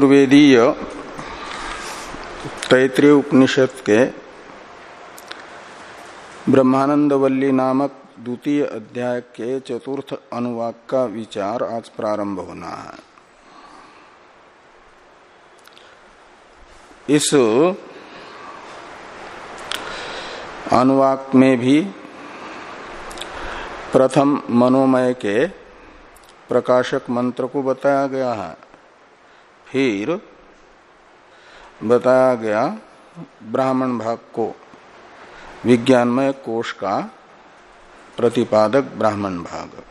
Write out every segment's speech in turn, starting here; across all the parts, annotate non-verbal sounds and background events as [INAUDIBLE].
चतुर्वेदीय तैतृय उपनिषद के ब्रह्मानंद वल्ली नामक द्वितीय अध्याय के चतुर्थ अनुवाक का विचार आज प्रारंभ होना है। इस अनुवाक में भी प्रथम मनोमय के प्रकाशक मंत्र को बताया गया है। फिर बताया गया ब्राह्मण भाग को, विज्ञानमय कोष का प्रतिपादक ब्राह्मण भाग।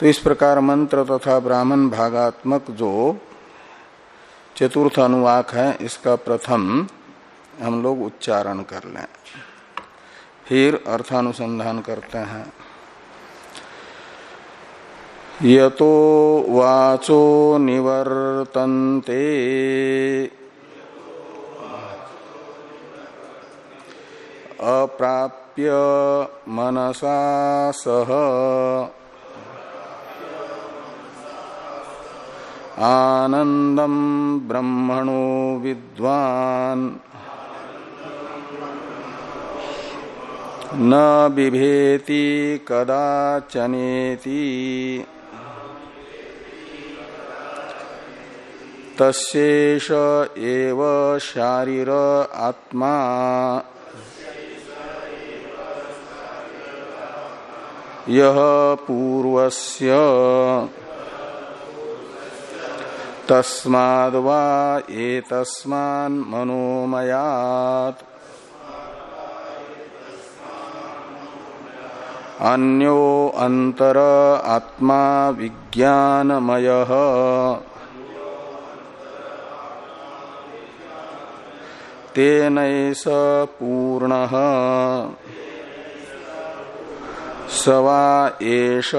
तो इस प्रकार मंत्र तथा ब्राह्मण भागात्मक जो चतुर्थ अनुवाक है, इसका प्रथम हम लोग उच्चारण कर लें। फिर अर्थानुसंधान करते हैं। यतो वाचो निवर्तन्ते। अप्राप्य मनसा सह आनंदम ब्रह्मणो विद्वान्। न बिभेति कदाचनेति। तशेष एव शारीर आत्मा। यह पूर्वस्य तस्माद्वा एतस्मान् मनोमयात्। अन्यो अंतर आत्मा विज्ञानमयः। तेन पूर्ण। सवा एष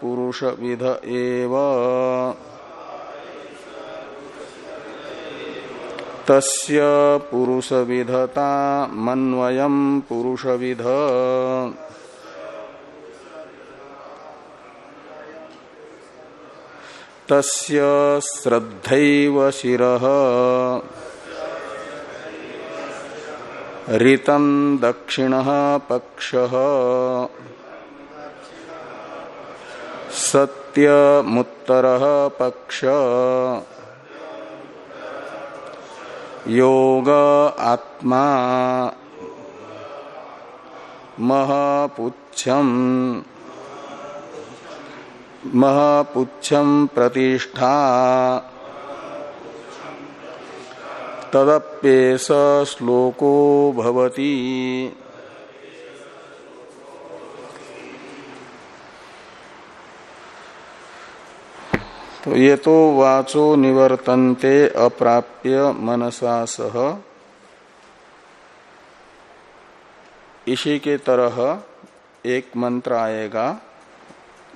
पुरुष विध एव। तस्य पुरुष विधता मन्वयम पुरुष विध। तस्य श्रद्धैव शिरः। ऋतम दक्षिण पक्ष। सत्यमुत्तर पक्ष। योग आत्मा। महपुच्छम महपुच्छम प्रतिष्ठा। तदप्येस श्लोको भवति। तो ये तो वाचो निवर्तन्ते अप्राप्य मनसा सह। इसी के तरह एक मंत्र आएगा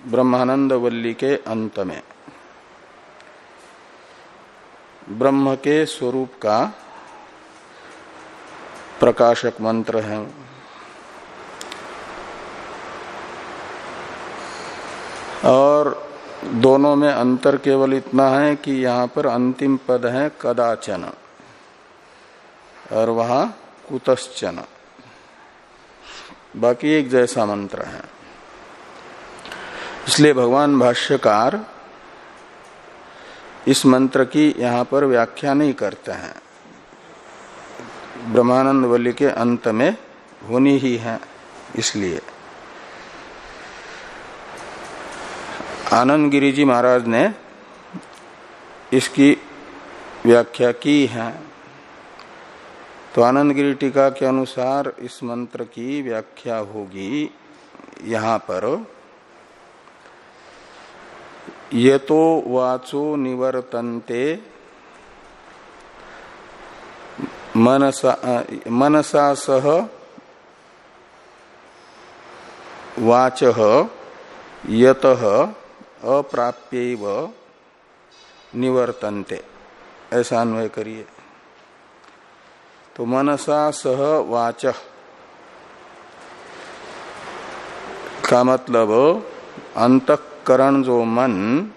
ब्रह्मानंद वल्ली के अंत में। ब्रह्म के स्वरूप का प्रकाशक मंत्र है। और दोनों में अंतर केवल इतना है कि यहाँ पर अंतिम पद है कदाचन, और वहाँ कुतश्चन। बाकी एक जैसा मंत्र है। इसलिए भगवान भाष्यकार इस मंत्र की यहाँ पर व्याख्या नहीं करते हैं। ब्रह्मानंद वल्ली के अंत में होनी ही है, इसलिए। आनंद गिरी जी महाराज ने इसकी व्याख्या की है। तो आनंद गिरी टीका के अनुसार इस मंत्र की व्याख्या होगी यहाँ पर। ये तो वाचो निवर्तन्ते। मनसा मनसा सह वाच यत अप्राप्य निवर्तन्ते। ऐसा अन्वय करिए। तो मनसा सह वाच का मतलब अंतकरण जो मन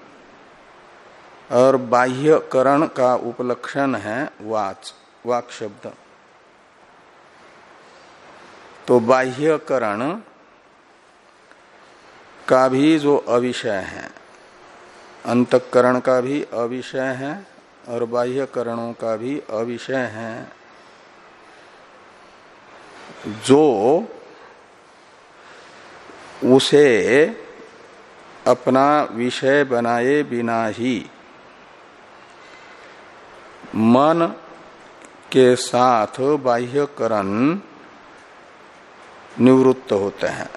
और बाह्यकरण का उपलक्षण है, वाच, वाक शब्द। तो बाह्यकरण का भी जो अविषय है, अंतकरण का भी अविषय है और बाह्यकरणों का भी अविषय है, जो उसे अपना विषय बनाए बिना ही। मन के साथ बाह्यकरण निवृत्त होते हैं।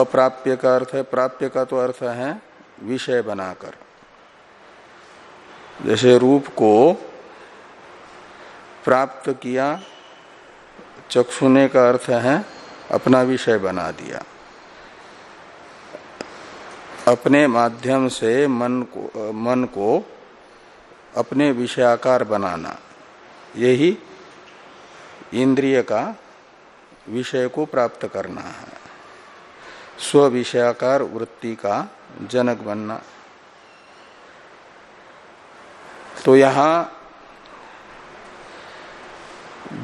अप्राप्य का अर्थ है, प्राप्य का तो अर्थ है विषय बनाकर। जैसे रूप को प्राप्त किया, चक्षुने का अर्थ है अपना विषय बना दिया। अपने माध्यम से मन को मन को अपने विषयाकार बनाना। यही इंद्रिय का विषय को प्राप्त करना है। स्व विषयाकार वृत्ति का जनक बनना। तो यहाँ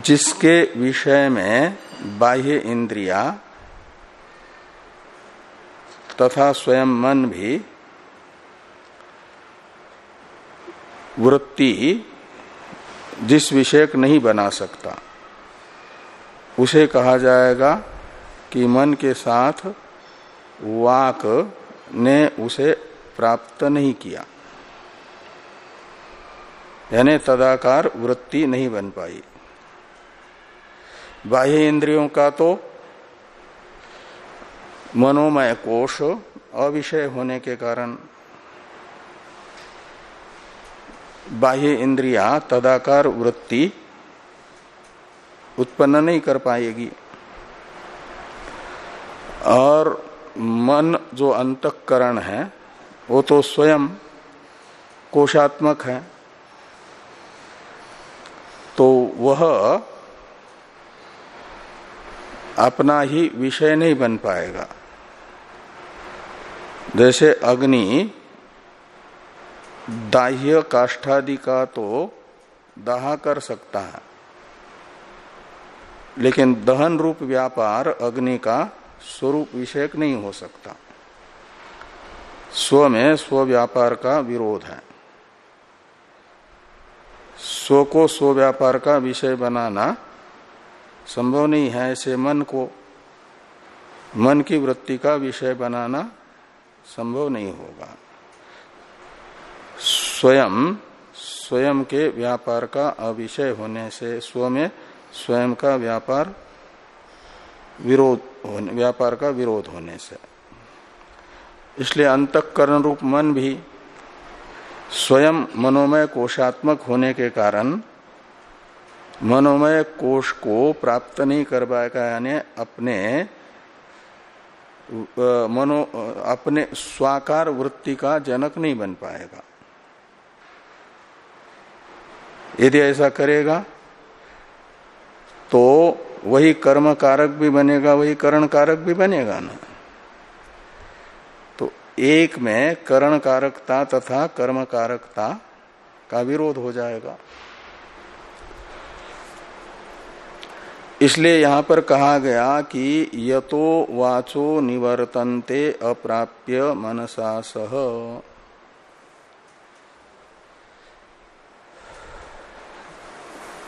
जिसके विषय में बाह्य इंद्रिया तथा स्वयं मन भी वृत्ति जिस विषयक नहीं बना सकता। उसे कहा जाएगा कि मन के साथ वाक ने उसे प्राप्त नहीं किया। यानी तदाकार वृत्ति नहीं बन पाई। बाह्य इंद्रियों का तो मनोमय कोश अविषय होने के कारण बाह्य इंद्रिया तदाकार वृत्ति उत्पन्न नहीं कर पाएगी। और मन जो अंतकरण है, वो तो स्वयं कोशात्मक है। तो वह अपना ही विषय नहीं बन पाएगा। जैसे अग्नि दाह्य काष्ठादि का तो दाह कर सकता है। लेकिन दहन रूप व्यापार अग्नि का स्वरूप विषयक नहीं हो सकता। स्व में स्व व्यापार का विरोध है। स्व को स्व व्यापार का विषय बनाना संभव नहीं है, ऐसे मन को, मन की वृत्ति का विषय बनाना संभव नहीं होगा। स्वयं स्वयं के व्यापार का अविषय होने से स्व में स्वयं का व्यापार विरोध होने, व्यापार का विरोध होने से। इसलिए अंतकरण रूप मन भी स्वयं मनोमय कोशात्मक होने के कारण मनोमय कोश को प्राप्त नहीं कर पाएगा यानी अपने मनो अपने स्वाकार वृत्ति का जनक नहीं बन पाएगा। यदि ऐसा करेगा तो वही कर्म कारक भी बनेगा, वही करण कारक भी बनेगा ना। तो एक में करण कारकता तथा कर्म कारकता का विरोध हो जाएगा। इसलिए यहाँ पर कहा गया कि यतो वाचो निवर्तन्ते अप्राप्य मनसा सह।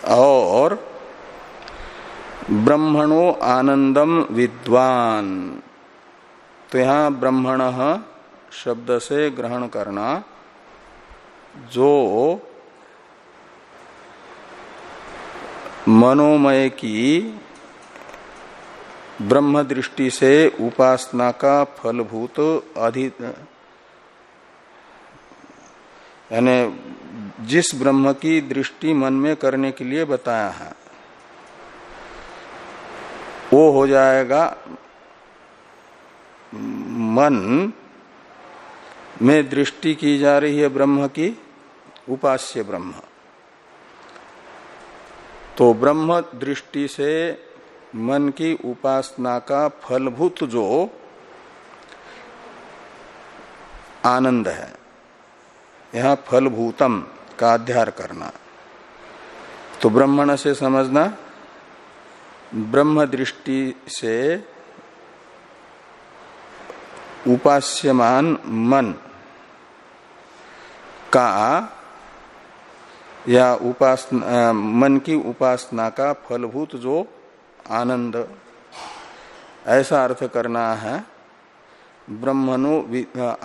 और ब्रह्मणो आनंदम विद्वान। तो यहाँ ब्रह्मण शब्द से ग्रहण करना, जो मनोमय की ब्रह्म दृष्टि से उपासना का फलभूत अधिक यानी जिस ब्रह्म की दृष्टि मन में करने के लिए बताया है, वो हो जाएगा मन में दृष्टि की जा रही है ब्रह्म की, उपास्य ब्रह्म। तो ब्रह्म दृष्टि से मन की उपासना का फलभूत जो आनंद है, यहाँ फलभूतम का अध्यार करना। तो ब्रह्मण से समझना, ब्रह्म दृष्टि से उपास्यमान मन का या उपासना मन की उपासना का फलभूत जो आनंद। ऐसा अर्थ करना है ब्रह्मनो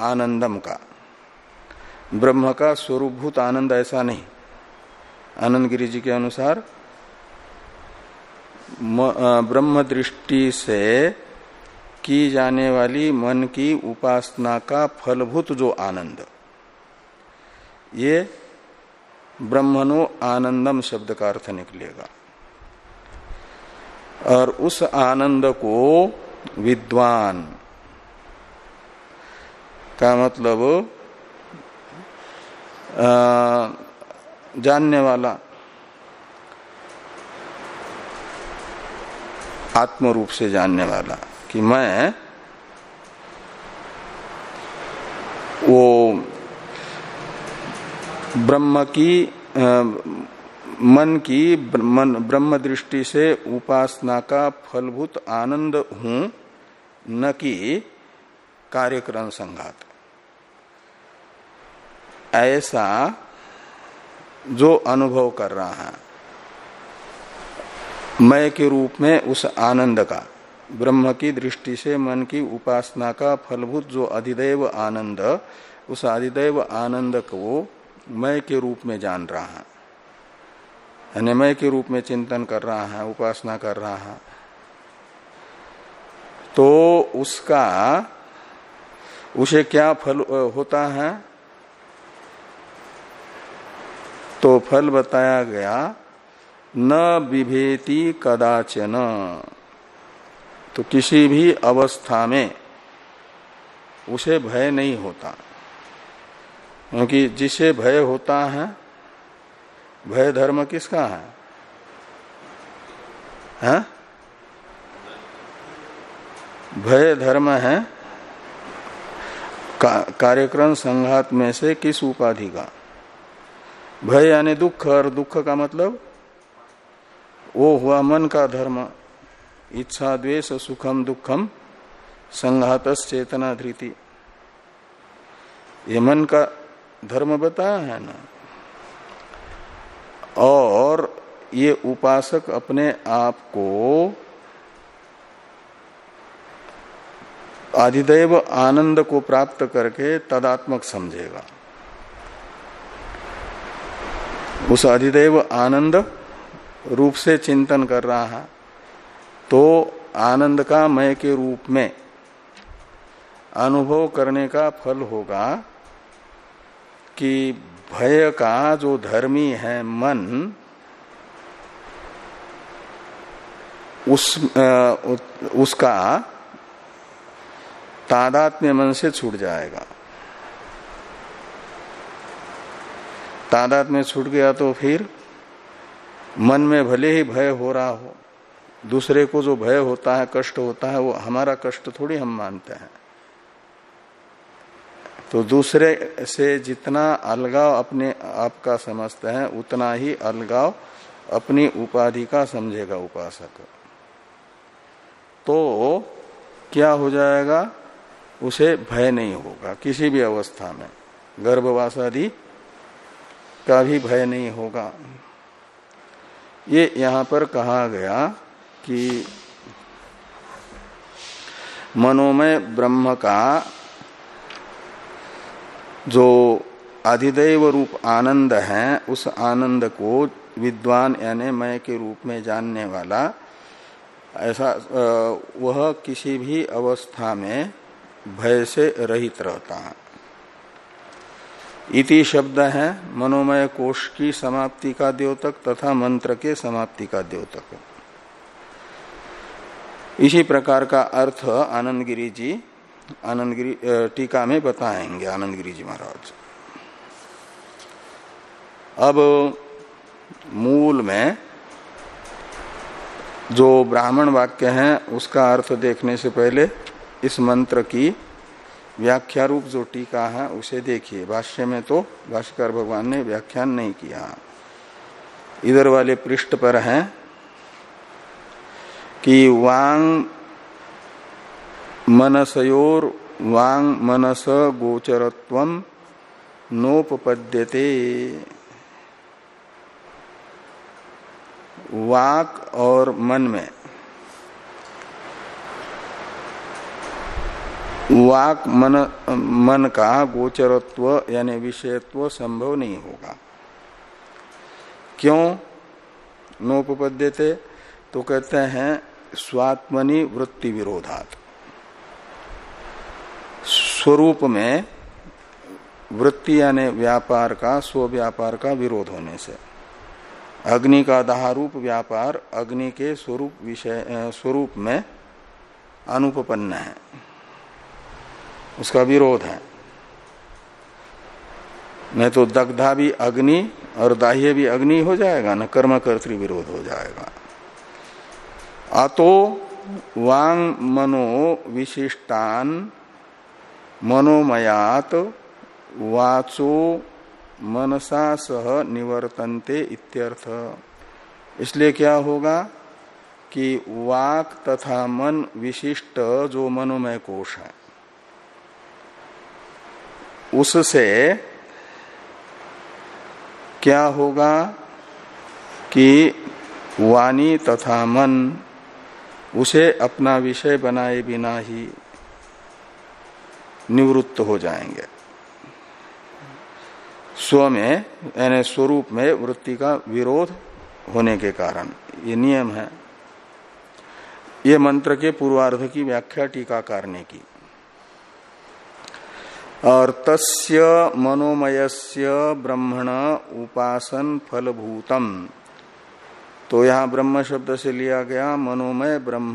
आनंदम का। ब्रह्म का स्वरूपभूत आनंद ऐसा नहीं। आनंद गिरी जी के अनुसार ब्रह्म दृष्टि से की जाने वाली मन की उपासना का फलभूत जो आनंद। ये ब्रह्मनो आनंदम शब्द का अर्थ निकलेगा। और उस आनंद को विद्वान का मतलब जानने वाला आत्म रूप से जानने वाला कि मैं वो ब्रह्म की आ, मन की मन ब्रह्म दृष्टि से उपासना का फलभूत आनंद हूँ न कि कार्यक्रम संघात। ऐसा जो अनुभव कर रहा है मय के रूप में उस आनंद का ब्रह्म की दृष्टि से मन की उपासना का फलभूत जो अधिदेव आनंद उस अधिदेव आनंद को मय के रूप में जान रहा है। अनिमय के रूप में चिंतन कर रहा है, उपासना कर रहा है। तो उसका, उसे क्या फल होता है? तो फल बताया गया, न विभेति कदाचन। तो किसी भी अवस्था में उसे भय नहीं होता। क्योंकि जिसे भय होता है भय धर्म किसका है? हा? भय धर्म है का, कार्यक्रम संघात में से किस उपाधि का? भय यानी दुख और दुख का मतलब वो हुआ मन का धर्म। इच्छा द्वेष सुखम दुखम संघात चेतना धृति। ये मन का धर्म बताया है ना। और ये उपासक अपने आप को आदिदेव आनंद को प्राप्त करके तदात्मक समझेगा। उस अधिदेव आनंद रूप से चिंतन कर रहा है तो आनंद का मय के रूप में अनुभव करने का फल होगा। कि भय का जो धर्मी है मन उस आ, उसका तादात्म्य मन से छूट जाएगा। तादात में छूट गया तो फिर मन में भले ही भय हो रहा हो दूसरे को जो भय होता है कष्ट होता है वो हमारा कष्ट थोड़ी हम मानते हैं। तो दूसरे से जितना अलगाव अपने आप का समझते हैं, उतना ही अलगाव अपनी उपाधि का समझेगा उपासक। तो क्या हो जाएगा? उसे भय नहीं होगा, किसी भी अवस्था में। गर्भवास आदि का भी भय नहीं होगा। ये यहाँ पर कहा गया कि मनोमय ब्रह्म का जो अधिदेव रूप आनंद है, उस आनंद को विद्वान यानी मय के रूप में जानने वाला, ऐसा वह किसी भी अवस्था में भय से रहित रहता है। इति शब्द है, मनोमय कोश की समाप्ति का द्योतक तथा मंत्र के समाप्ति का द्योतक। इसी प्रकार का अर्थ आनंदगिरी जी आनंदगिरी टीका में बताएँगे आनंदगिरी जी महाराज। अब मूल में जो ब्राह्मण वाक्य है, उसका अर्थ देखने से पहले इस मंत्र की व्याख्या रूप जो टीका है, उसे देखिए। भाष्य में तो भाष्यकर भगवान ने व्याख्यान नहीं किया। इधर वाले पृष्ठ पर है कि वांग मनसयोर वांग मनस गोचरत्व नोपपद्यते। वाक और मन में। वाक मन मन का गोचरत्व यानी विषयत्व संभव नहीं होगा। क्यों? नोपद्यते तो कहते हैं स्वात्मनि वृत्ति विरोधात स्वरूप में वृत्ति यानी व्यापार का, स्व व्यापार का विरोध होने से। अग्नि का दाहरूप व्यापार, अग्नि के स्वरूप विषय स्वरूप में अनुपन्न है। उसका विरोध है। नहीं तो दग्धा भी अग्नि और दाह्य भी अग्नि हो जाएगा न? कर्म कर्तृ विरोध हो जाएगा। अतो वांग मनो विशिष्टान मनोमयात वाचो मनसा सह निवर्तनते इत्यर्थ। इसलिए क्या होगा कि वाक तथा मन विशिष्ट जो मनोमय कोश है, उससे क्या होगा कि वाणी तथा मन उसे अपना विषय बनाए बिना ही निवृत्त हो जाएँगे। स्व में, यानी स्वरूप में वृत्ति का विरोध होने के कारण, ये नियम है। ये मंत्र के पूर्वार्ध की व्याख्या टीकाकार ने की। और तस्य मनोमयस्य ब्रह्मण उपासन फलभूतम। तो यहाँ ब्रह्म शब्द से लिया गया, मनोमय ब्रह्म।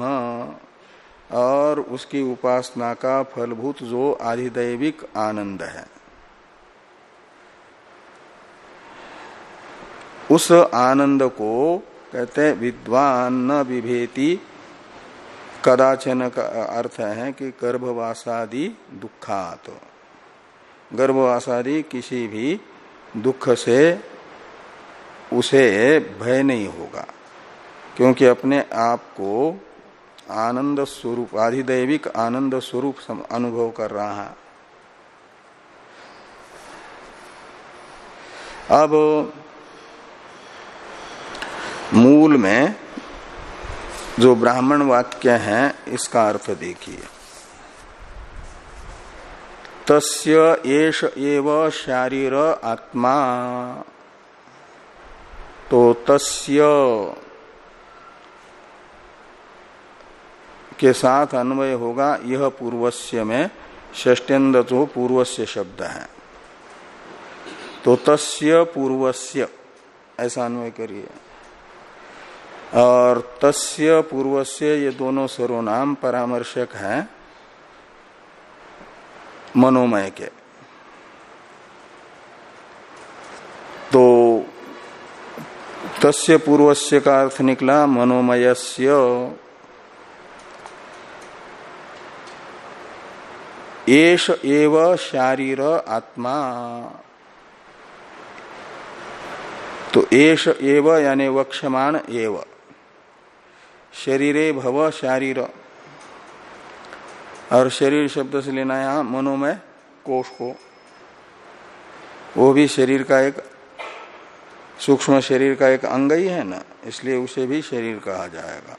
और उसकी उपासना का फलभूत जो आधिदैविक आनंद है। उस आनंद को कहते विद्वान न विभेति, कदाचन का अर्थ है कि गर्भवासादि दुखात। गर्भवासादि किसी भी दुख से उसे भय नहीं होगा, क्योंकि अपने आप को आनंद स्वरूप, आधिदैविक आनंद स्वरूप अनुभव कर रहा है। अब मूल में जो ब्राह्मण वाक्य है, इसका अर्थ देखिए। तस्य एष एव शारीर आत्मा तो तस्य के साथ अन्वय होगा, यह पूर्वस्य में षष्ट्यंद जो पूर्वस्य शब्द है। तो तस्य पूर्वस्य, ऐसा अन्वय करिए। और तस्य पूर्वस्य ये दोनों सर्वनाम परामर्शक हैं, मनोमय के। तो तस्य पूर्वस्य का अर्थ निकला, मनोमयस्य एष एव शारीर आत्मा। तो एष एव यानी वक्षमाण एव। शरीरे भव शारीर। और शरीर शब्द से लेना यहाँ मनोमय कोष को। वो भी शरीर का एक सूक्ष्म शरीर का एक अंग ही है ना, इसलिए उसे भी शरीर कहा जाएगा।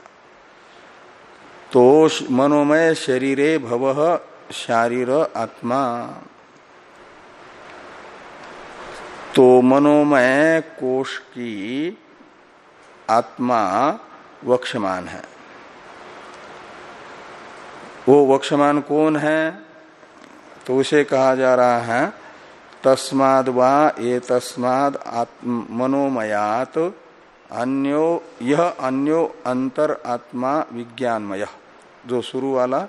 तो मनोमय शरीरे भव शारीर आत्मा। तो मनोमय कोष की आत्मा वक्षमान है। वो वक्षमान कौन है? तो उसे कहा जा रहा है, तस्माद वा ये तस्माद मनोमयात अन्यो, यह अन्यो अंतर आत्मा विज्ञानमय, जो शुरू वाला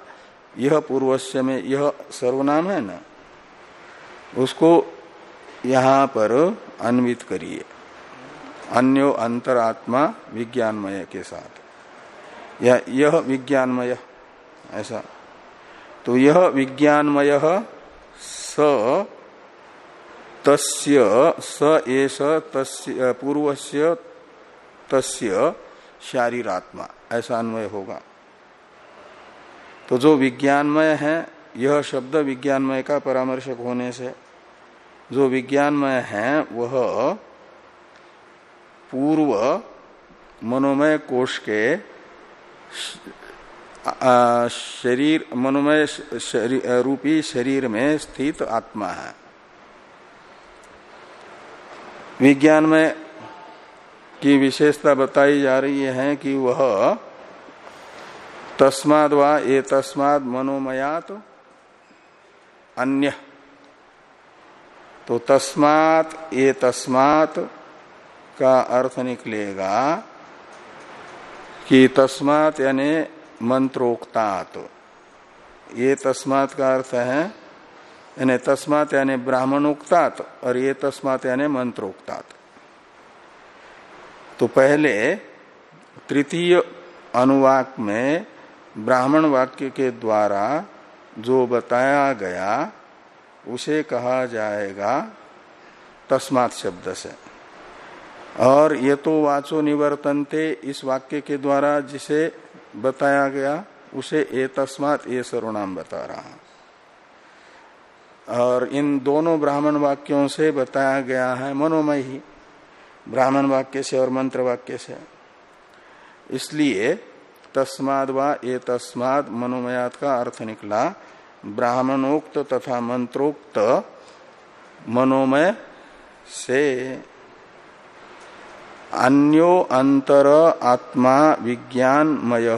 यह पूर्वस्य में यह सर्वनाम है ना? उसको यहाँ पर अन्वित करिए। अन्यो अंतरात्मा विज्ञानमय के साथ। या यह विज्ञानमय, ऐसा। तो यह विज्ञानमय स, तस्य, स एष, तस्य, पूर्वस्य, तस्य शारीरात्मा। ऐसा अन्वय होगा। तो जो विज्ञानमय है यह शब्द विज्ञानमय का परामर्शक होने से जो विज्ञानमय है वह पूर्व मनोमय कोष के शरीर मनोमय शरीर, रूपी शरीर में स्थित आत्मा है। विज्ञान में की विशेषता बताई जा रही है कि वह तस्माद वा ये तस्माद मनोमयात अन्य। तो तस्मात, ये तस्मात का अर्थ निकलेगा कि तस्मात यानी मंत्रोक्तात। ये तस्मात का अर्थ है, यानी तस्मात यानी ब्राह्मणोक्तात और ये तस्मात यानी मंत्रोक्तात। तो पहले तृतीय अनुवाक में ब्राह्मण वाक्य के द्वारा जो बताया गया, उसे कहा जाएगा तस्मात शब्द से। और ये तो वाचो निवर्तनते, इस वाक्य के द्वारा जिसे बताया गया, उसे ए तस्मात ये सर्वनाम बता रहा और इन दोनों ब्राह्मण वाक्यों से बताया गया है मनोमय ही ब्राह्मण वाक्य से और मंत्र वाक्य से। इसलिए तस्माद व ये तस्माद मनोमयात का अर्थ निकला। ब्राह्मणोक्त तथा मंत्रोक्त मनोमय से अन्यो अंतर आत्मा विज्ञानमय।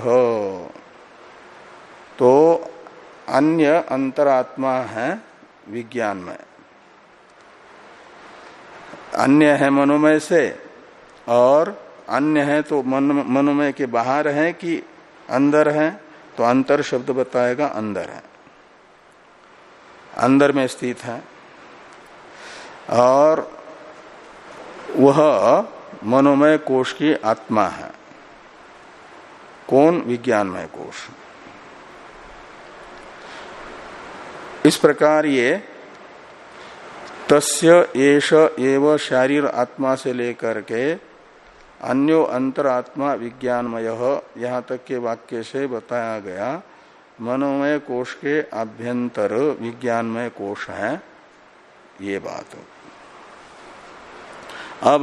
तो अन्य अंतरात्मा है विज्ञानमय। अन्य है मनोमय से और अन्य है तो मन, मनोमय के बाहर है कि अंदर है तो अंतर शब्द बताएगा अंदर है। अंदर में स्थित है। और वह मनोमय कोष की आत्मा है। कौन? विज्ञानमय कोष इस प्रकार ये तस्य एष एव शारीर आत्मा से लेकर के अन्यो अंतरात्मा विज्ञानमय, यहाँ तक के वाक्य से बताया गया, मनोमय कोष के आभ्यंतर विज्ञानमय कोष है, ये बात। अब,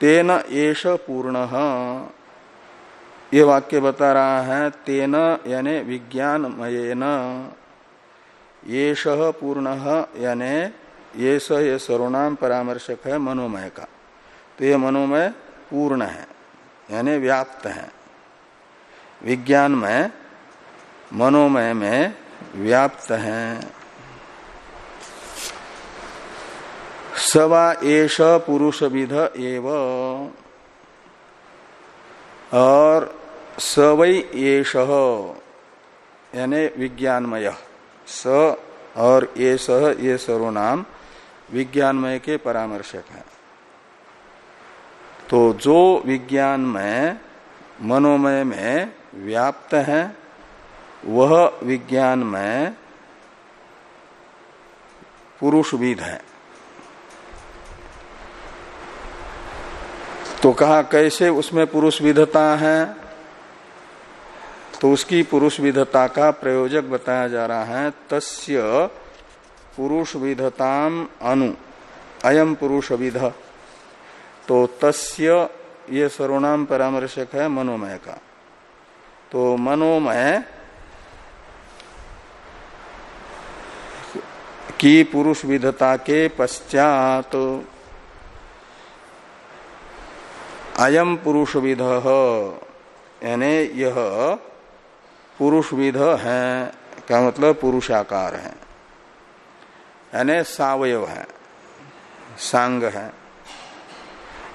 तेन एष पूर्ण, ये वाक्य बता रहा है, तेन यानी विज्ञानमयन येष पूर्ण यानी ये स ये सर्वनाम परामर्शक है मनोमय का। तो ये मनोमय पूर्ण है, यानी व्याप्त है। विज्ञानमय, मनोमय में व्याप्त है। सवा एष पुरुष विध एव। और सवई एष, यानी विज्ञानमय। स और ये सह ये सर्वनाम विज्ञानमय के परामर्शक है। तो जो विज्ञान में, मनोमय में व्याप्त है, वह विज्ञानमय पुरुषविद है। तो कहा, कैसे उसमें पुरुष विधता है? तो उसकी पुरुष विधता का प्रयोजक बताया जा रहा है, तस्य पुरुष विधताम अनु अयम पुरुष विध तो तस्य ये सर्वनाम परामर्शक है मनोमय का। तो मनोमय की पुरुष विधता के पश्चात तो अयम पुरुष विध, यानी यह पुरुष विध है क्या मतलब पुरुषाकार है। यानी सावयव है, सांग है।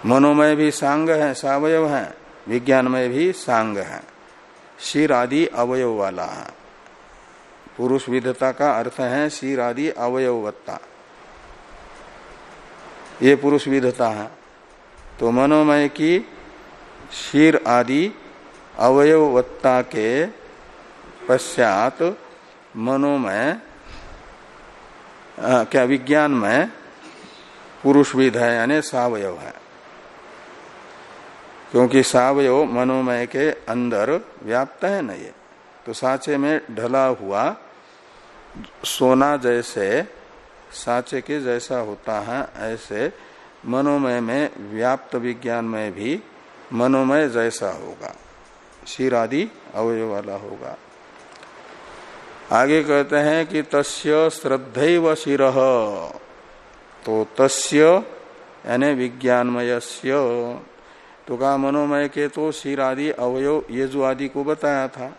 मनोमय भी सांग है, सावयव है, विज्ञानमय भी सांग है। शीर आदि अवयव वाला है। पुरुष विधता का अर्थ है शीर आदि अवयवत्ता। ये पुरुष विधता है। तो मनोमय की शीर आदि अवयवत्ता के पश्चात मनोमय क्या विज्ञान में पुरुष विध है, यानी सवयव है। क्योंकि सावयव मनोमय के अंदर व्याप्त है न ये। तो साचे में ढला हुआ सोना जैसे, साचे के जैसा होता है, ऐसे मनोमय में व्याप्त विज्ञान में भी मनोमय जैसा होगा। शिर आदि अवयव वाला होगा। आगे कहते हैं कि तस्य श्रद्धैव शिर। तो तस्य यानी विज्ञानमय तो कहा मनोमय के तो शीर आदि अवयव येजु आदि को बताया था।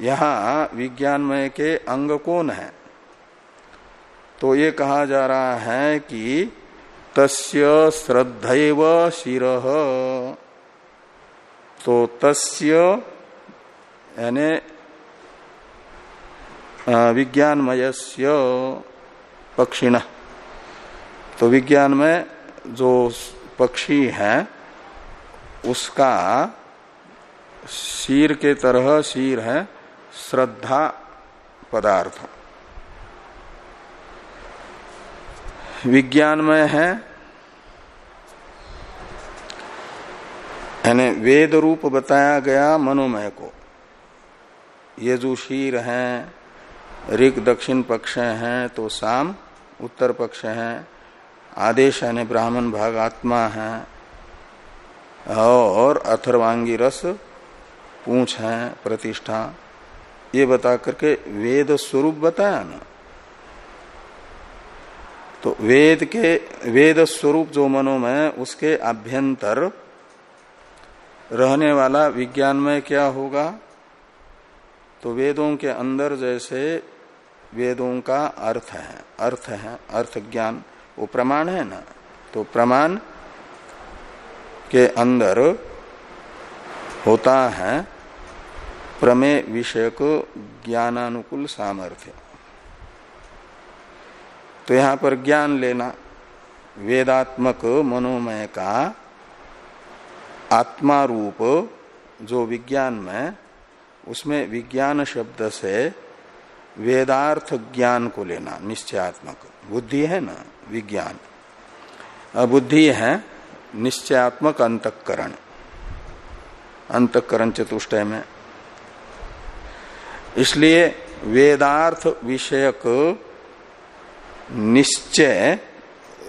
यहाँ विज्ञानमय के अंग कौन है? तो ये कहा जा रहा है कि तस्य श्रद्धैव शिर। तो तस्य, यानी विज्ञानमय पक्षिण। तो विज्ञान में जो पक्षी है, उसका शीर के तरह शीर है, श्रद्धा पदार्थ। विज्ञान में है, यानी वेद रूप बताया गया मनोमय को। ये जो शीर है, ऋग दक्षिण पक्ष हैं तो साम उत्तर पक्ष है आदेश यानी ब्राह्मण भाग आत्मा है। और अथर्वांगी रस, पूछ है, प्रतिष्ठा। ये बता करके वेद स्वरूप बताया ना। तो वेद के, वेद स्वरूप जो मनोमय उसके अभ्यंतर रहने वाला विज्ञान में क्या होगा? तो वेदों के अंदर जैसे वेदों का अर्थ है अर्थ है अर्थ ज्ञान वो प्रमाण है ना? तो प्रमाण के अंदर होता है प्रमेय विषयक ज्ञानानुकूल सामर्थ्य। तो यहाँ पर ज्ञान लेना, वेदात्मक मनोमय का आत्मा रूप जो विज्ञान में, उसमें विज्ञान शब्द से वेदार्थ ज्ञान को लेना, निश्चयात्मक। बुद्धि है ना? विज्ञान। बुद्धि है, निश्चयात्मक अंतकरण। अंतकरण चतुष्टय में। इसलिए वेदार्थ विषयक निश्चय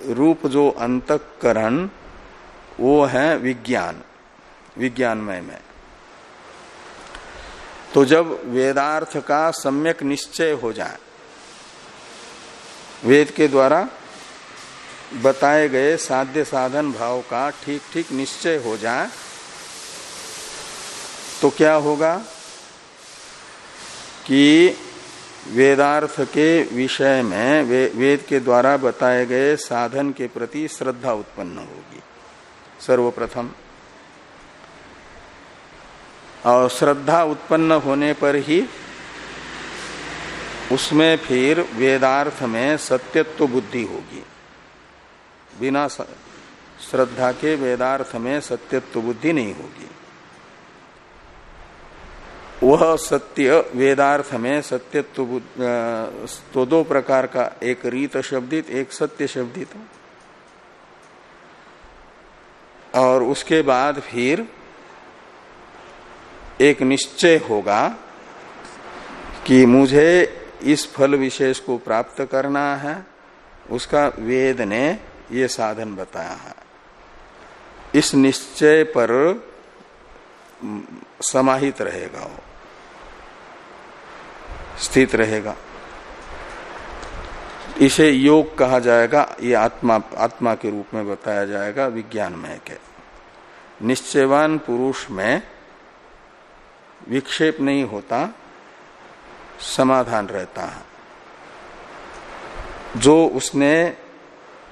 रूप जो अंतकरण, वो है विज्ञान, विज्ञानमय में। तो जब वेदार्थ का सम्यक निश्चय हो जाए, वेद के द्वारा बताए गए साध्य साधन भाव का ठीक ठीक निश्चय हो जाए तो क्या होगा कि वेदार्थ के विषय में वे, वेद के द्वारा बताए गए साधन के प्रति श्रद्धा उत्पन्न होगी सर्वप्रथम। और श्रद्धा उत्पन्न होने पर ही उसमें फिर वेदार्थ में सत्यत्व बुद्धि होगी। बिना श्रद्धा के वेदार्थ में सत्यत्व बुद्धि नहीं होगी। वह सत्य, वेदार्थ में सत्यत्व तो दो प्रकार का, एक रीत शब्दित, एक सत्य शब्दित। और उसके बाद फिर एक निश्चय होगा कि मुझे इस फल विशेष को प्राप्त करना है। उसका वेद ने ये साधन बताया है। इस निश्चय पर समाहित रहेगा वो। स्थित रहेगा। इसे योग कहा जाएगा, ये आत्मा आत्मा के रूप में बताया जाएगा, विज्ञानमय के। निश्चयवान पुरुष में विक्षेप नहीं होता, समाधान रहता है। जो उसने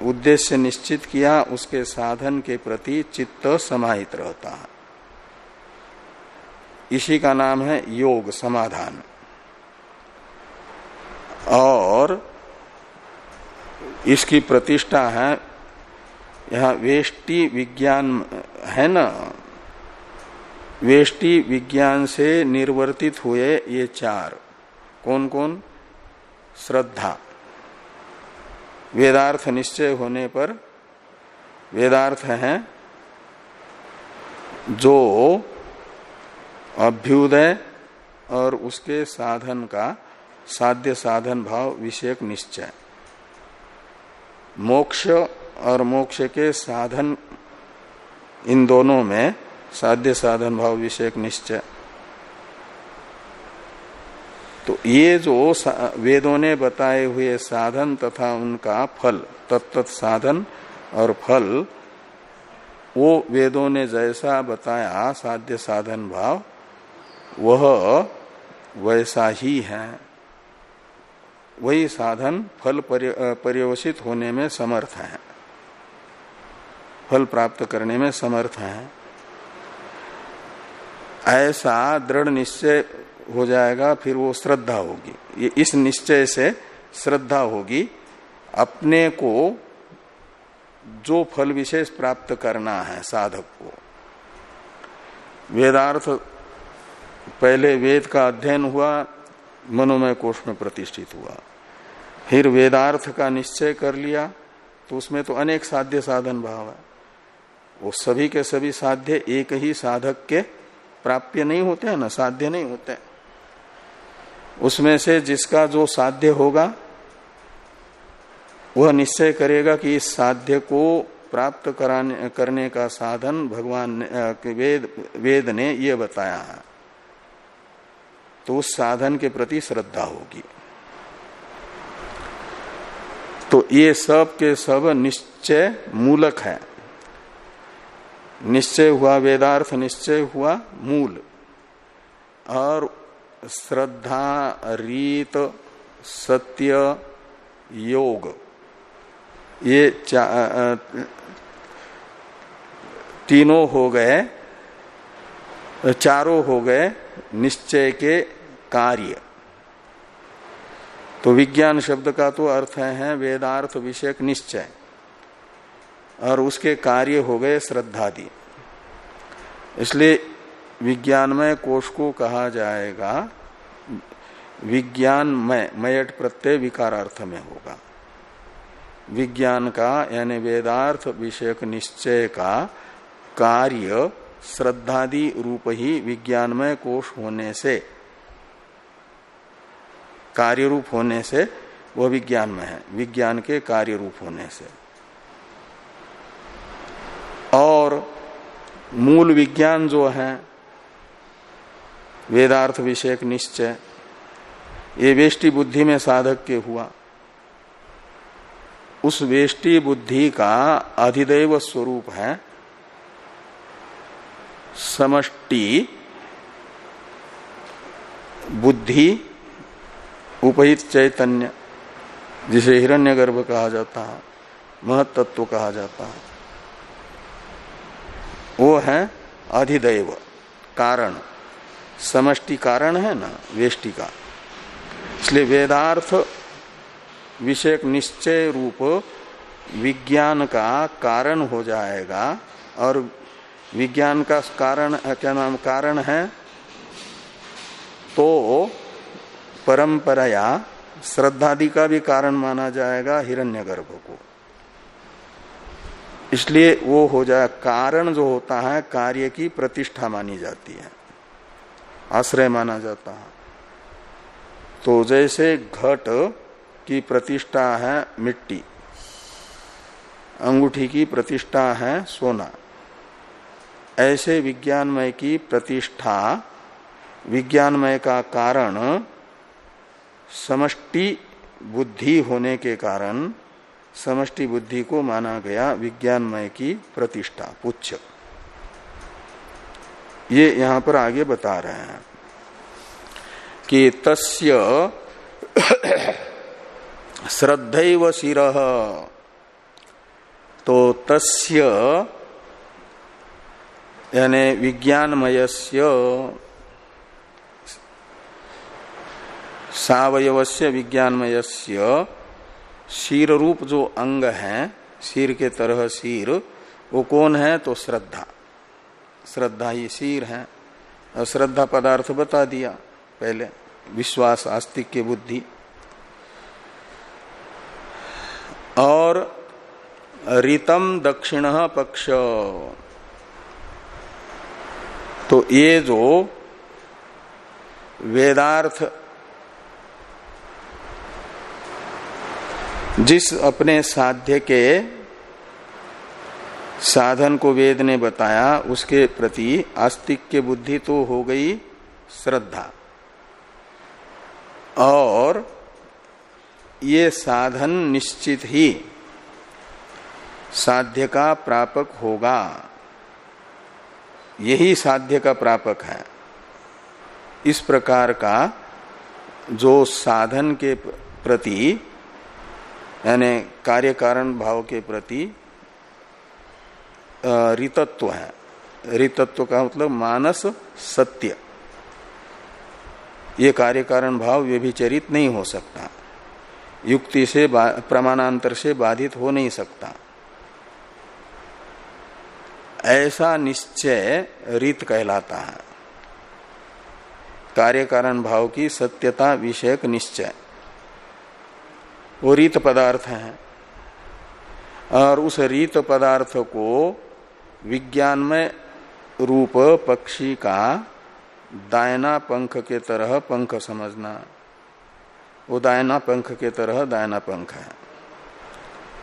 उद्देश्य निश्चित किया, उसके साधन के प्रति चित्त समाहित रहता है। इसी का नाम है योग समाधान। और इसकी प्रतिष्ठा है, यहाँ वेष्टि विज्ञान है ना? वेष्टि विज्ञान से निर्वर्तित हुए ये चार। कौन कौन श्रद्धा। वेदार्थ निश्चय होने पर वेदार्थ है जो अभ्युदय और उसके साधन का साध्य साधन भाव विषयक निश्चय। मोक्ष और मोक्ष के साधन इन दोनों में साध्य साधन भाव विषयक निश्चय। तो ये जो वेदों ने बताए हुए साधन तथा उनका फल तत्त साधन और फल, वो वेदों ने जैसा बताया साध्य साधन भाव, वह वैसा ही है। वही साधन फल पर्यवसित होने में समर्थ है। फल प्राप्त करने में समर्थ है। ऐसा दृढ़ निश्चय हो जाएगा, फिर वो श्रद्धा होगी। ये इस निश्चय से श्रद्धा होगी। अपने को जो फल विशेष प्राप्त करना है साधक को। वेदार्थ पहले वेद का अध्ययन हुआ, मनोमय कोष में प्रतिष्ठित हुआ। फिर वेदार्थ का निश्चय कर लिया तो उसमें तो अनेक साध्य साधन भाव है। वो सभी के सभी साध्य एक ही साधक के प्राप्य नहीं होते हैं, ना साध्य नहीं होते उसमें से जिसका जो साध्य होगा, वह निश्चय करेगा कि इस साध्य को प्राप्त कराने, करने का साधन भगवान वेद वेद ने यह बताया है। तो उस साधन के प्रति श्रद्धा होगी। तो ये सब के सब निश्चय मूलक है। निश्चय हुआ वेदार्थ, निश्चय हुआ मूल। और श्रद्धा, रीत, सत्य, योग। ये तीनों हो गए, चारों हो गए निश्चय के कार्य। तो विज्ञान शब्द का तो अर्थ है वेदार्थ विषयक निश्चय। और उसके कार्य हो गए श्रद्धादि। इसलिए विज्ञानमय कोष को कहा जाएगा। विज्ञानमय, मयट प्रत्यय विकारार्थ में होगा। विज्ञान का, यानी वेदार्थ विषयक निश्चय का कार्य श्रद्धादि रूप ही विज्ञानमय कोष होने से, कार्य रूप होने से वह विज्ञान में है। विज्ञान के कार्य रूप होने से। और मूल विज्ञान जो है वेदार्थ विषयक निश्चय ये वेष्टि बुद्धि में साधक के हुआ। उस वेष्टि बुद्धि का अधिदेव स्वरूप है समष्टि, बुद्धि उपहित चैतन्य जिसे हिरण्यगर्भ कहा जाता है महतत्व कहा जाता है। वो है अधिदैव, कारण। समष्टि कारण है ना, वेष्टि का। इसलिए वेदार्थ विषयक निश्चय रूप विज्ञान का कारण हो जाएगा और विज्ञान का कारण, क्या नाम, कारण है? तो परंपराया श्रद्धादि का भी कारण माना जाएगा हिरण्यगर्भ को। इसलिए वो हो जाए, कारण जो होता है, कार्य की प्रतिष्ठा मानी जाती है। आश्रय माना जाता है। तो जैसे घट की प्रतिष्ठा है मिट्टी, अंगूठी की प्रतिष्ठा है सोना, ऐसे विज्ञानमय की प्रतिष्ठा, विज्ञानमय का कारण समष्टि बुद्धि होने के कारण समष्टि बुद्धि को माना गया विज्ञानमय की प्रतिष्ठा, पुच्छ। ये यहाँ पर आगे बता रहे हैं कि तस्य [COUGHS] श्रद्धैव शिर। तो तस्य यानी विज्ञानमयस्य सावयवस्य विज्ञानमयस्य शीर रूप जो अंग है, शीर के तरह शीर, वो कौन है? तो श्रद्धा। श्रद्धा ही शीर है। और श्रद्धा पदार्थ बता दिया पहले, विश्वास, आस्तिक के बुद्धि। और रितम दक्षिण पक्ष। तो ये जो वेदार्थ, जिस अपने साध्य के साधन को वेद ने बताया, उसके प्रति आस्तिक के बुद्धि तो हो गई श्रद्धा। और ये साधन निश्चित ही साध्य का प्रापक होगा। यही साध्य का प्रापक है। इस प्रकार का जो साधन के प्रति, यानी कार्य कारण भाव के प्रति रितत्व है। रितत्व का मतलब मानस सत्य। ये कार्य कारण भाव व्यभिचरित नहीं हो सकता। युक्ति से प्रमाणांतर से बाधित हो नहीं सकता। ऐसा निश्चय रीत कहलाता है। कार्य कारण भाव की सत्यता विषयक निश्चय। वो रीत पदार्थ है। और उस रीत पदार्थ को विज्ञान में रूप पक्षी का दायना पंख के तरह पंख समझना। वो दायना पंख के तरह दायना पंख है।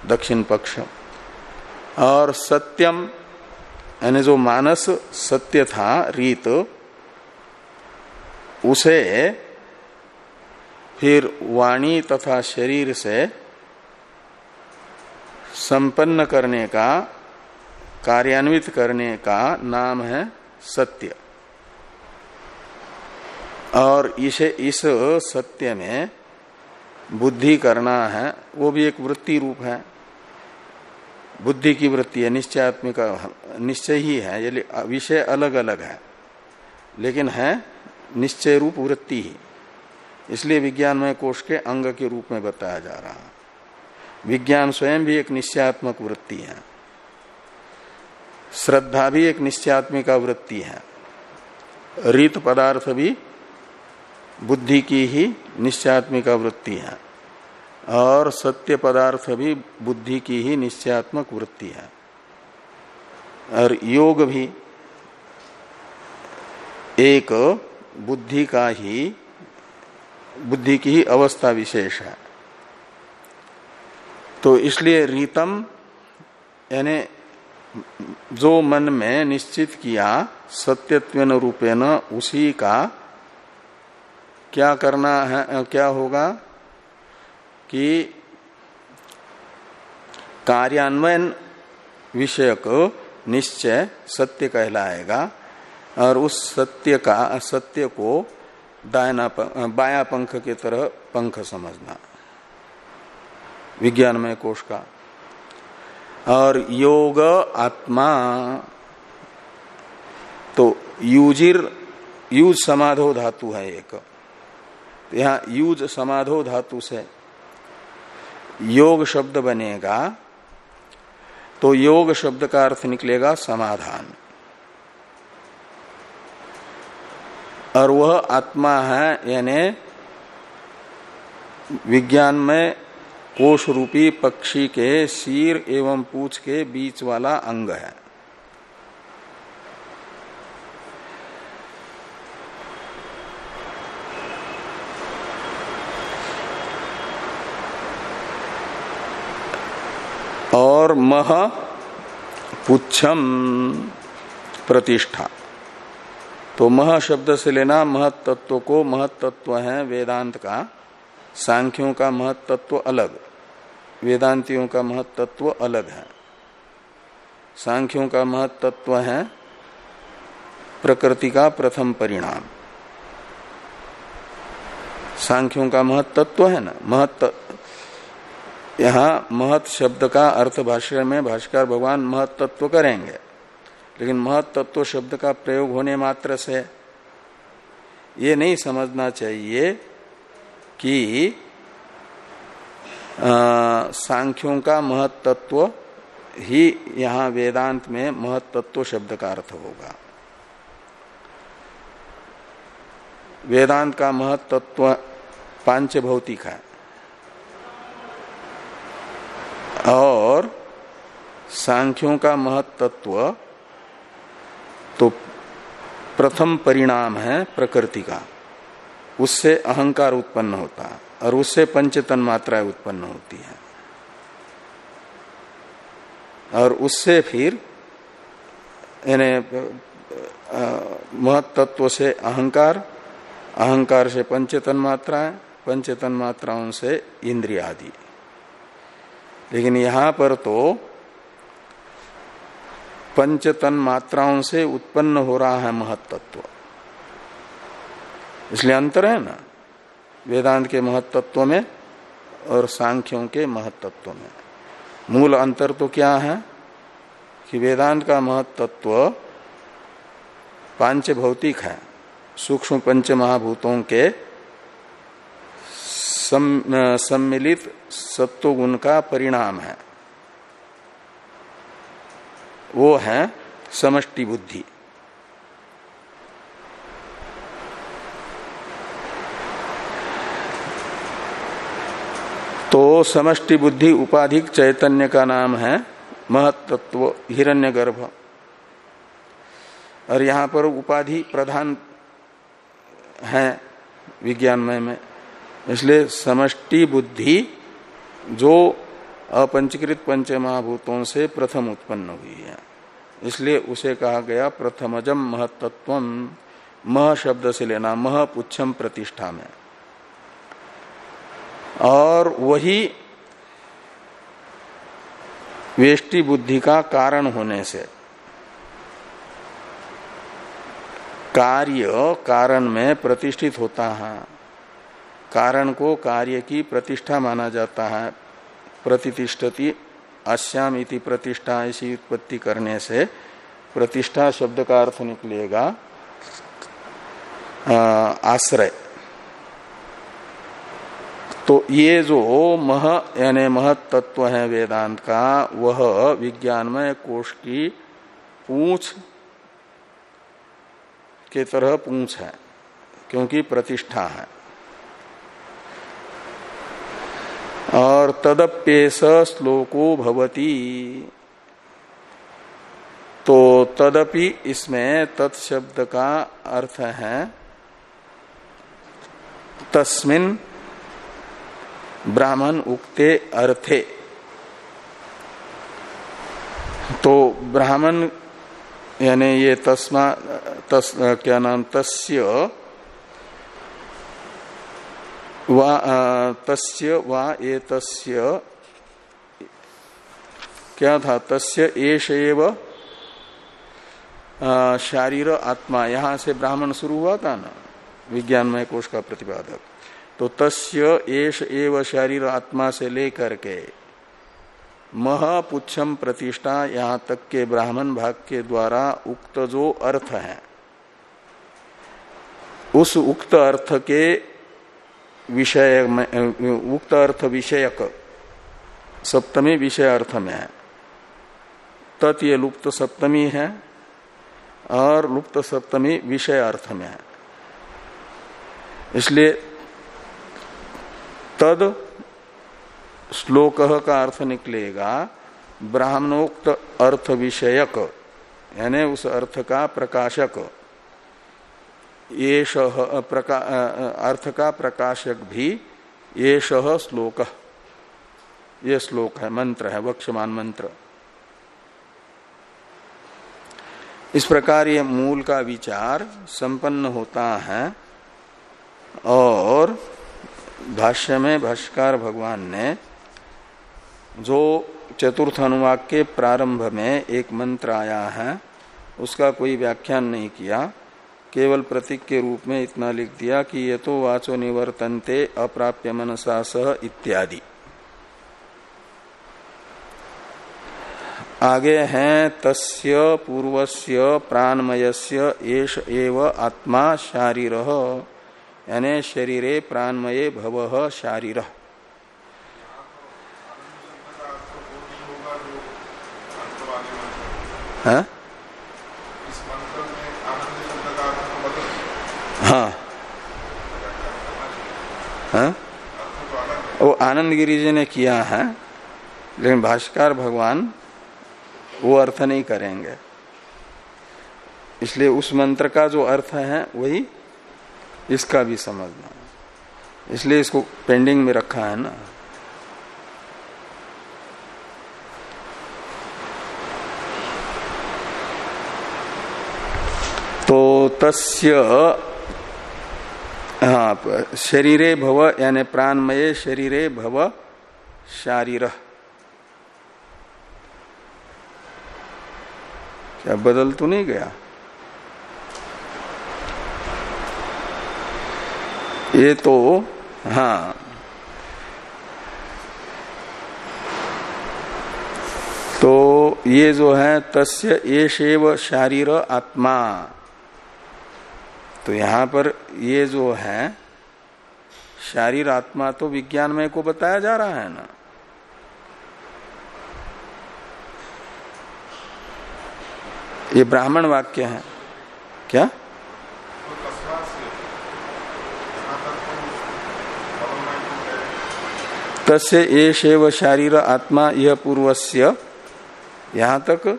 दक्षिण पक्ष। और सत्यम, यानी जो मानस सत्य था, रीत, उसे फिर वाणी तथा शरीर से संपन्न करने का कार्यान्वित करने का नाम है सत्य। और इसे, इस सत्य में बुद्धि करना है, वो भी एक वृत्ति रूप है। बुद्धि की वृत्ति है, निश्चयात्मिक, निश्चय ही है ये विषय अलग अलग है। लेकिन है निश्चय रूप वृत्ति ही। इसलिए विज्ञानमय कोष के अंग के रूप में बताया जा रहा है। विज्ञान स्वयं भी एक निश्चयात्मक वृत्ति है। श्रद्धा भी एक निश्चयात्मिका वृत्ति है। रीत पदार्थ भी बुद्धि की ही निश्चयात्मिका वृत्ति है। और सत्य पदार्थ भी बुद्धि की ही निश्चयात्मक वृत्ति है। और योग भी एक बुद्धि का ही, बुद्धि की ही अवस्था विशेष है। तो इसलिए रीतम, यानी जो मन में निश्चित किया सत्यत्व रूपेण, उसी का क्या करना है, क्या होगा? कि कार्यान्वयन विषयक निश्चय सत्य कहलाएगा, और उस सत्य का, सत्य को दायना बाया पंख के तरह पंख समझना। विज्ञानमय कोष का। और योग आत्मा। तो यूजिर, यूज़ समाधो धातु है एक। तो यहाँ यूज़ समाधो धातु से योग शब्द बनेगा। तो योग शब्द का अर्थ निकलेगा समाधान। और वह आत्मा है, यानी विज्ञान में कोष रूपी पक्षी के शीर एवं पूछ के बीच वाला अंग है। और मह पुच्छम प्रतिष्ठा। तो मह शब्द से लेना महत्त्व को महत्त्व है वेदांत का। सांख्यों का महत्त्व अलग, वेदांतियों का महत्त्व अलग है। सांख्यों का महत्त्व है प्रकृति का प्रथम परिणाम। सांख्यों का महत्त्व है ना? महत्व यहाँ महत शब्द का अर्थ भाष्य में भाष्कर भगवान महत्त्व करेंगे, लेकिन महत्त्व शब्द का प्रयोग होने मात्र से ये नहीं समझना चाहिए कि सांख्यों का महत्त्व ही यहाँ वेदांत में महत्त्व शब्द का अर्थ होगा। वेदांत का महत्त्व पाँच भौतिक है। और सांख्यों का महत्त्व तो प्रथम परिणाम है प्रकृति का। उससे अहंकार उत्पन्न होता है और उससे पंचतन मात्राएँ उत्पन्न होती है। और उससे फिर, यानी महत्त्व से अहंकार अहंकार से पंचतन मात्राएँ, पंचतन मात्राओं से इंद्रिया आदि। लेकिन यहाँ पर तो पंचतन मात्राओं से उत्पन्न हो रहा है महत्त्व। इसलिए अंतर है ना। वेदांत के महत्त्व में और सांख्यों के महत्त्व में। मूल अंतर तो क्या है? कि वेदांत का महत्त्व पाँच भौतिक है। सूक्ष्म पंच महाभूतों के सम्मिलित सत्व गुण का परिणाम है। वो है समष्टि बुद्धि। तो समष्टि बुद्धि उपाधिक चैतन्य का नाम है महत्त्व, हिरण्यगर्भ। और यहाँ पर उपाधि प्रधान है विज्ञानमय में। इसलिए समष्टि बुद्धि जो अपंचकृत पंच महाभूतों से प्रथम उत्पन्न हुई है। इसलिए उसे कहा गया प्रथमजम महतत्व। मह शब्द से लेना, मह पुच्छम प्रतिष्ठा में। और वही वेष्टि बुद्धि का कारण होने से। कार्य कारण में प्रतिष्ठित होता है। कारण को कार्य की प्रतिष्ठा माना जाता है। प्रतिष्ठती अश्याम इति प्रतिष्ठा ऐसी उत्पत्ति करने से प्रतिष्ठा शब्द का अर्थ निकलेगा आश्रय। तो ये जो मह, यानी महत्त्व है वेदांत का, वह विज्ञानमय कोष की पूछ के तरह पूछ है, क्योंकि प्रतिष्ठा है। और तदप्येस श्लोको भवती। तो तदपि इसमें तत्शब्द का अर्थ है, तस्मिन ब्राह्मण उक्ते अर्थे। तो ब्राह्मण, यानी ये तस्मा, तस, क्या नाम, तस्य, वा तस्य, वा ए तस्य, क्या था, तस्य एश एव शारीर आत्मा, यहाँ से ब्राह्मण शुरू हुआ था ना? विज्ञानमय कोष का प्रतिपादक। तो तस्य एश एव शरीर आत्मा से लेकर के महापुच्छम प्रतिष्ठा यहाँ तक के ब्राह्मण भाग के द्वारा उक्त जो अर्थ है। उस उक्त अर्थ के विषय में, उक्त अर्थ विषयक सप्तमी विषय अर्थ में है। तत् ये लुप्त सप्तमी है और लुप्त सप्तमी विषय अर्थ में है। इसलिए तद श्लोक का अर्थ निकलेगा ब्राह्मणोक्त अर्थ विषयक यानी उस अर्थ का प्रकाशक। ये प्रका, अर्थ का प्रकाशक भी ये श्लोक। ये श्लोक है मंत्र है वक्षमान मंत्र। इस प्रकार ये मूल का विचार संपन्न होता है और भाष्य में भाष्यकार भगवान ने जो चतुर्थ अनुवाक के प्रारंभ में एक मंत्र आया है, उसका कोई व्याख्यान नहीं किया, केवल प्रतीक के रूप में इतना लिख दिया कि ये तो वाचो निवर्तनते अप्राप्य मनसा सह इत्यादि। आगे हैं, तस्य पूर्वस्य प्राणमयस्य एष एव आत्मा शारीर। यानी शरीरे प्राणमये भव शारीर। हाँ? वो आनंद गिरी जी ने किया है, लेकिन भाष्कर भगवान वो अर्थ नहीं करेंगे। इसलिए उस मंत्र का जो अर्थ है, वही इसका भी समझना इसलिए इसको पेंडिंग में रखा है ना। तो तस्य हाँ शरीरे भव, यानी प्राणमय शरीरे भव शारीर। क्या बदल तो नहीं गया? ये तो हाँ। तो ये जो है, तस्य ये शारीर आत्मा। तो यहाँ पर ये जो है, शारीर आत्मा तो विज्ञान में को बताया जा रहा है ना। ये ब्राह्मण वाक्य है। क्या? तस्य एव शारीर आत्मा यह पूर्वस्य। यहाँ तक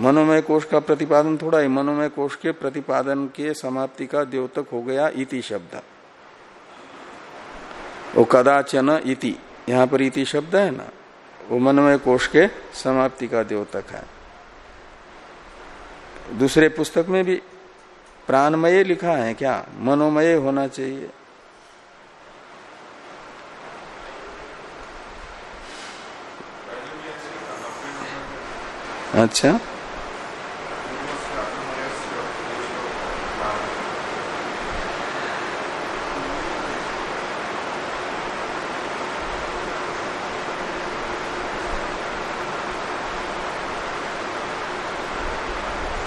मनोमय कोष का प्रतिपादन थोड़ा ही, मनोमय कोष के प्रतिपादन के समाप्ति का द्योतक हो गया इति शब्द। वो कदाचन इति, यहाँ पर इति शब्द है ना? वो मनोमय कोष के समाप्ति का द्योतक है। दूसरे पुस्तक में भी प्राणमय लिखा है क्या? मनोमय होना चाहिए। अच्छा।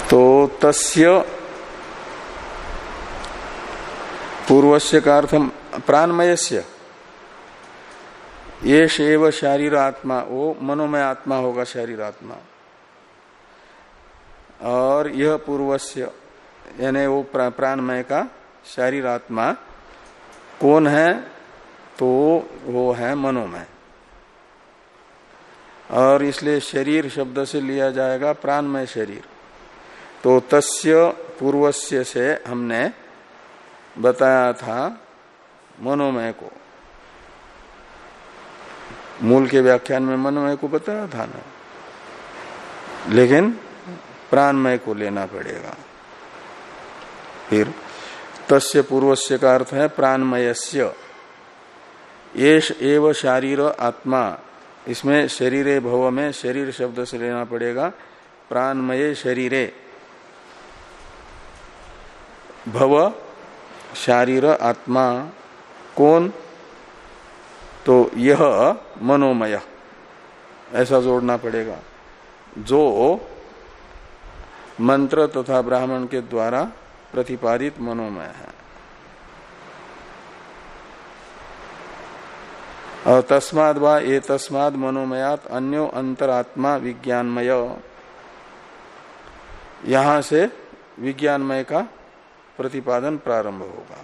तो तस्य पूर्वस्य का अर्थ प्राणमयस्य। ये शेव शारीर आत्मा वो मनोमय आत्मा होगा शारीर आत्मा। और यह पूर्वस्य, यानी वो प्राणमय का शारीर आत्मा कौन है? तो वो है मनोमय। और इसलिए शरीर शब्द से लिया जाएगा प्राणमय शरीर। तो तस्य पूर्वस्य से हमने बताया था मनोमय को। मूल के व्याख्यान में मनोमय को बताया था ना। लेकिन प्राणमय को लेना पड़ेगा। फिर, तस्य पूर्वस्य का अर्थ है प्राणमयस्य। येष एव शारीर आत्मा। इसमें शरीरे भव में शरीर शब्द से लेना पड़ेगा, प्राणमय शरीरे। भव, शारीर आत्मा। कौन? तो यह मनोमय। ऐसा जोड़ना पड़ेगा। जो मंत्र तथा ब्राह्मण के द्वारा प्रतिपादित मनोमय है। और तस्माद वा ये तस्माद मनोमयात अन्यो अंतरात्मा विज्ञानमय। यहाँ से विज्ञानमय का प्रतिपादन प्रारंभ होगा।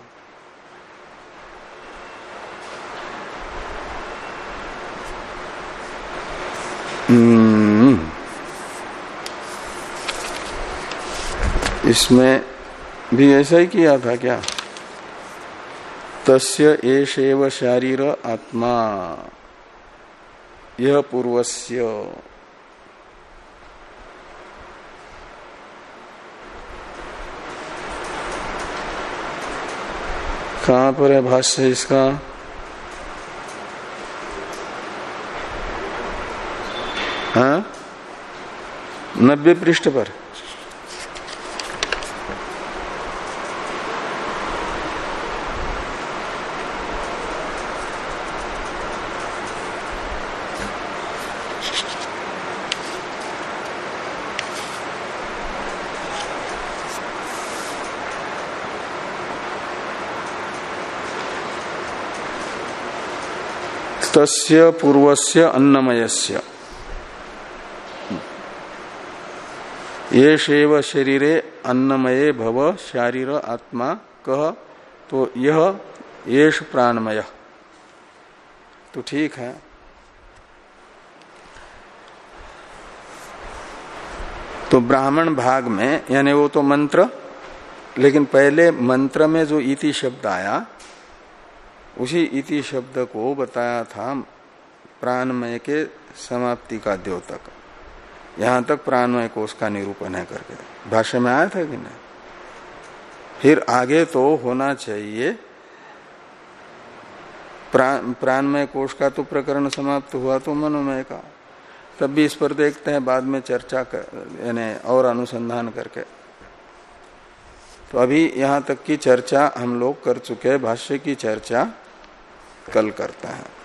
हम्म। इसमें भी ऐसा ही किया था क्या? तस्य एव शारीर आत्मा। यह पूर्वस्य। कहाँ पर है भाष्य इसका? हाँ? नब्बे पृष्ठ पर। तस्य, पूर्वस्य, अन्नमयस्य। ये शेव शरीरे अन्नमये भव, शारीर, आत्मा कह तो यह येष प्राणमय। तो ठीक है। तो ब्राह्मण भाग में, यानी वो तो मंत्र, लेकिन पहले मंत्र में जो इति शब्द आया उसी इति शब्द को बताया था प्राणमय के समाप्ति का द्योतक यहाँ तक प्राणमय का निरूपण है करके। भाष्य में आया था कि नहीं? फिर आगे तो होना चाहिए। प्राणमय कोष का तो प्रकरण समाप्त हुआ तो मनोमय का। तब भी इस पर देखते हैं, बाद में चर्चा कर, यानी और अनुसंधान करके। तो अभी यहाँ तक की चर्चा हम लोग कर चुके हैं, भाष्य की चर्चा। कल करते हैं।